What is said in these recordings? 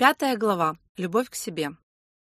Пятая глава. Любовь к себе.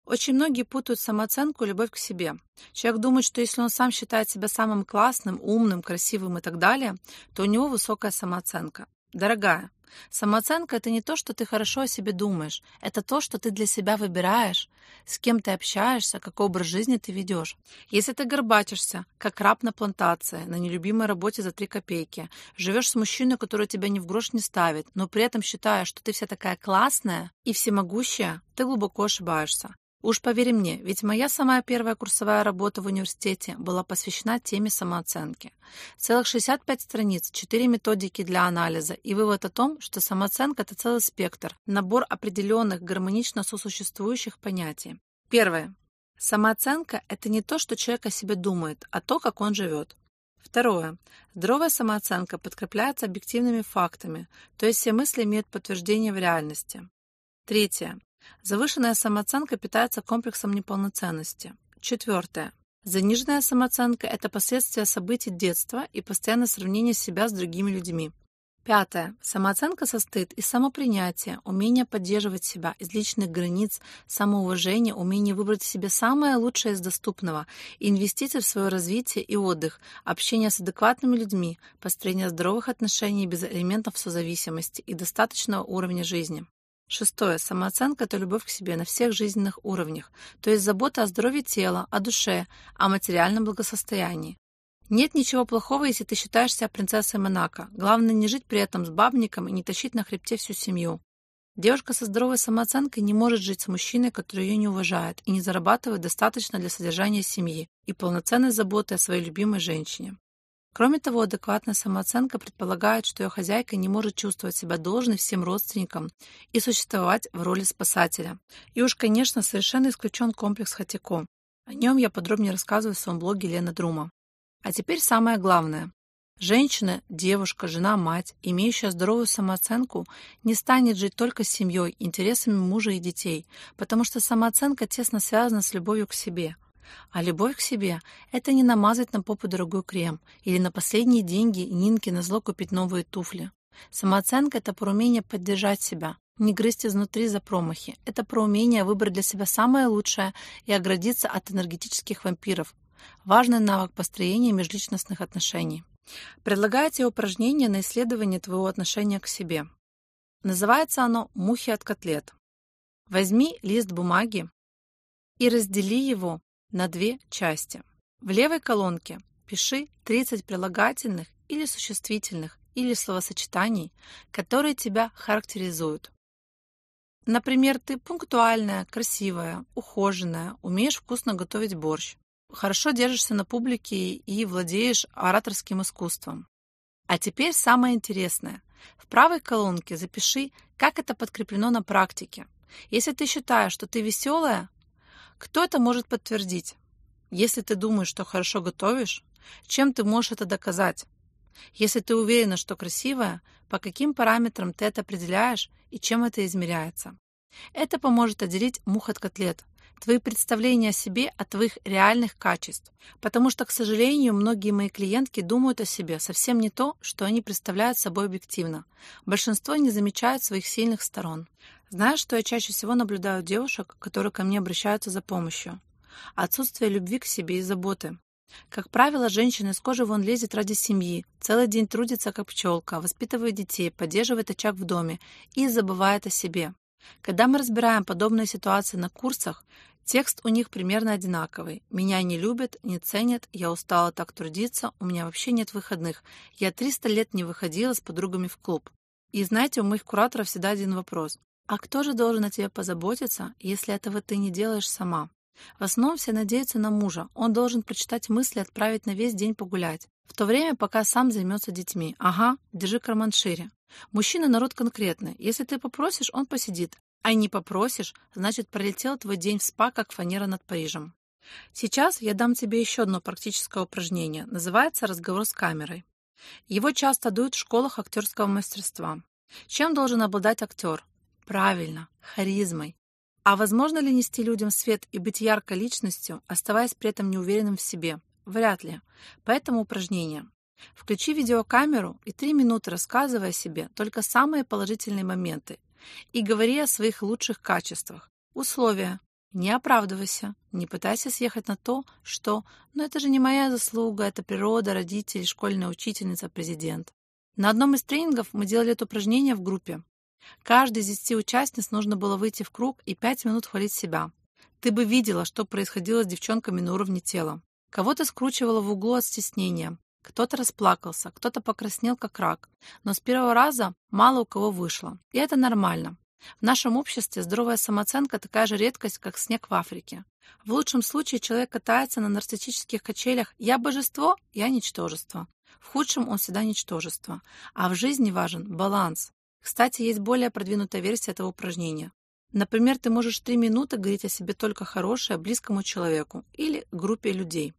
Очень многие путают самооценку и любовь к себе. Человек думает, что если он сам считает себя самым классным, умным, красивым и так далее, то у него высокая самооценка. Дорогая, самооценка – это не то, что ты хорошо о себе думаешь. Это то, что ты для себя выбираешь, с кем ты общаешься, какой образ жизни ты ведешь. Если ты горбатишься, как раб на плантации, на нелюбимой работе за три копейки, живешь с мужчиной, который тебя ни в грош не ставит, но при этом считаешь, что ты вся такая классная и всемогущая, ты глубоко ошибаешься. Уж поверь мне, ведь моя самая первая курсовая работа в университете была посвящена теме самооценки. Целых 65 страниц, 4 методики для анализа и вывод о том, что самооценка – это целый спектр, набор определенных гармонично сосуществующих понятий. Первое. Самооценка – это не то, что человек о себе думает, а то, как он живет. Второе. Здоровая самооценка подкрепляется объективными фактами, то есть все мысли имеют подтверждение в реальности. Третье. Завышенная самооценка питается комплексом неполноценности. Четвертое. Заниженная самооценка – это последствия событий детства и постоянное сравнение себя с другими людьми. Пятое. Самооценка состоит из самопринятия, умения поддерживать себя, из личных границ, самоуважения, умения выбрать себе самое лучшее из доступного, инвестиций в свое развитие и отдых, общение с адекватными людьми, построение здоровых отношений без элементов созависимости и достаточного уровня жизни. Шестое. Самооценка – это любовь к себе на всех жизненных уровнях, то есть забота о здоровье тела, о душе, о материальном благосостоянии. Нет ничего плохого, если ты считаешь себя принцессой Монако. Главное не жить при этом с бабником и не тащить на хребте всю семью. Девушка со здоровой самооценкой не может жить с мужчиной, который ее не уважает и не зарабатывает достаточно для содержания семьи и полноценной заботы о своей любимой женщине. Кроме того, адекватная самооценка предполагает, что ее хозяйка не может чувствовать себя должной всем родственникам и существовать в роли спасателя. И уж, конечно, совершенно исключен комплекс Хатико. О нем я подробнее рассказываю в своем блоге Лена Друма. А теперь самое главное. Женщина, девушка, жена, мать, имеющая здоровую самооценку, не станет жить только с семьей, интересами мужа и детей, потому что самооценка тесно связана с любовью к себе – а любовь к себе – это не намазать на попу дорогой крем или на последние деньги Нинке на зло купить новые туфли. Самооценка – это про умение поддержать себя, не грызть изнутри за промахи. Это про умение выбрать для себя самое лучшее и оградиться от энергетических вампиров. Важный навык построения межличностных отношений. Предлагается упражнение на исследование твоего отношения к себе. Называется оно «Мухи от котлет». Возьми лист бумаги и раздели его на две части. В левой колонке пиши 30 прилагательных или существительных или словосочетаний, которые тебя характеризуют. Например, ты пунктуальная, красивая, ухоженная, умеешь вкусно готовить борщ, хорошо держишься на публике и владеешь ораторским искусством. А теперь самое интересное. В правой колонке запиши, как это подкреплено на практике. Если ты считаешь, что ты веселая, кто это может подтвердить? Если ты думаешь, что хорошо готовишь, чем ты можешь это доказать? Если ты уверена, что красивая, по каким параметрам ты это определяешь и чем это измеряется? Это поможет отделить мух от котлет, твои представления о себе от твоих реальных качеств. Потому что, к сожалению, многие мои клиентки думают о себе совсем не то, что они представляют собой объективно. Большинство не замечают своих сильных сторон. Знаешь, что я чаще всего наблюдаю девушек, которые ко мне обращаются за помощью? Отсутствие любви к себе и заботы. Как правило, женщина из кожи вон лезет ради семьи, целый день трудится как пчелка, воспитывает детей, поддерживает очаг в доме и забывает о себе. Когда мы разбираем подобные ситуации на курсах, текст у них примерно одинаковый. «Меня не любят, не ценят, я устала так трудиться, у меня вообще нет выходных, я 300 лет не выходила с подругами в клуб». И знаете, у моих кураторов всегда один вопрос. А кто же должен о тебе позаботиться, если этого ты не делаешь сама? В основном все надеются на мужа. Он должен прочитать мысли отправить на весь день погулять. В то время, пока сам займется детьми. Ага, держи карман шире. Мужчина народ конкретный. Если ты попросишь, он посидит. А не попросишь, значит пролетел твой день в спа, как фанера над Парижем. Сейчас я дам тебе еще одно практическое упражнение. Называется «Разговор с камерой». Его часто дают в школах актерского мастерства. Чем должен обладать актер? Правильно, харизмой. А возможно ли нести людям свет и быть яркой личностью, оставаясь при этом неуверенным в себе? Вряд ли. Поэтому упражнение. Включи видеокамеру и три минуты рассказывай о себе только самые положительные моменты. и говори о своих лучших качествах. Условия. Не оправдывайся, не пытайся съехать на то, что «ну это же не моя заслуга, это природа, родители, школьная учительница, президент». На одном из тренингов мы делали это упражнение в группе. Каждый из десяти участниц нужно было выйти в круг и пять минут хвалить себя. Ты бы видела, что происходило с девчонками на уровне тела. Кого-то скручивало в углу от стеснения, кто-то расплакался, кто-то покраснел, как рак. Но с первого раза мало у кого вышло. И это нормально. В нашем обществе здоровая самооценка такая же редкость, как снег в Африке. В лучшем случае человек катается на нарциссических качелях «я божество, я ничтожество». В худшем он всегда ничтожество. А в жизни важен баланс. Кстати, есть более продвинутая версия этого упражнения. Например, ты можешь три минуты говорить о себе только хорошее близкому человеку или группе людей.